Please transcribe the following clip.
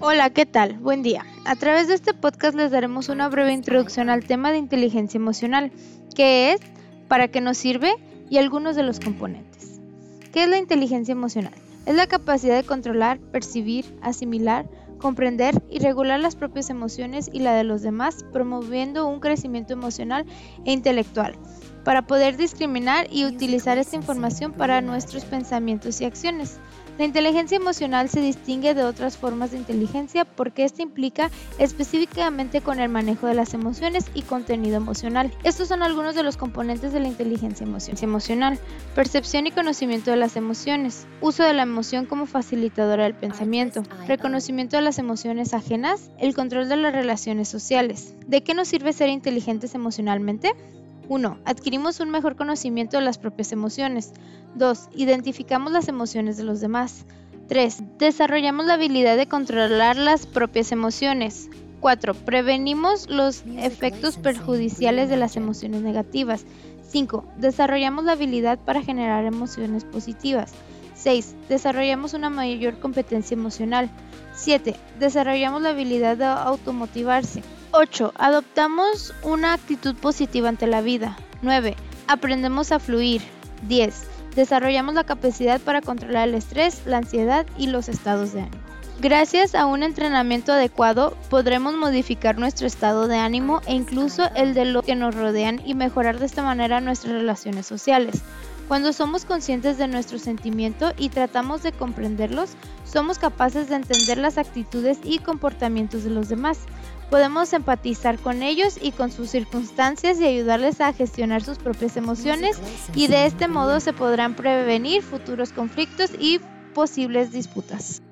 Hola, ¿qué tal? Buen día. A través de este podcast les daremos una breve introducción al tema de inteligencia emocional, qué es, para qué nos sirve y algunos de los componentes. ¿Qué es la inteligencia emocional? Es la capacidad de controlar, percibir, asimilar, comprender y regular las propias emociones y la de los demás, promoviendo un crecimiento emocional e intelectual, para poder discriminar y utilizar esta información para nuestros pensamientos y acciones. La inteligencia emocional se distingue de otras formas de inteligencia porque esta implica específicamente con el manejo de las emociones y contenido emocional. Estos son algunos de los componentes de la inteligencia emocional. Percepción y conocimiento de las emociones. Uso de la emoción como facilitadora del pensamiento. Reconocimiento de las emociones ajenas. El control de las relaciones sociales. ¿De qué nos sirve ser inteligentes emocionalmente? 1. Adquirimos un mejor conocimiento de las propias emociones. 2. Identificamos las emociones de los demás. 3. Desarrollamos la habilidad de controlar las propias emociones. 4. Prevenimos los efectos perjudiciales de las emociones negativas. 5. Desarrollamos la habilidad para generar emociones positivas. 6. Desarrollamos una mayor competencia emocional. 7. Desarrollamos la habilidad de automotivarse. 8. Adoptamos una actitud positiva ante la vida. 9. Aprendemos a fluir. 10. Desarrollamos la capacidad para controlar el estrés, la ansiedad y los estados de ánimo. Gracias a un entrenamiento adecuado podremos modificar nuestro estado de ánimo e incluso el de los que nos rodean y mejorar de esta manera nuestras relaciones sociales. Cuando somos conscientes de nuestro sentimiento y tratamos de comprenderlos, somos capaces de entender las actitudes y comportamientos de los demás. Podemos empatizar con ellos y con sus circunstancias y ayudarles a gestionar sus propias emociones y de este modo se podrán prevenir futuros conflictos y posibles disputas.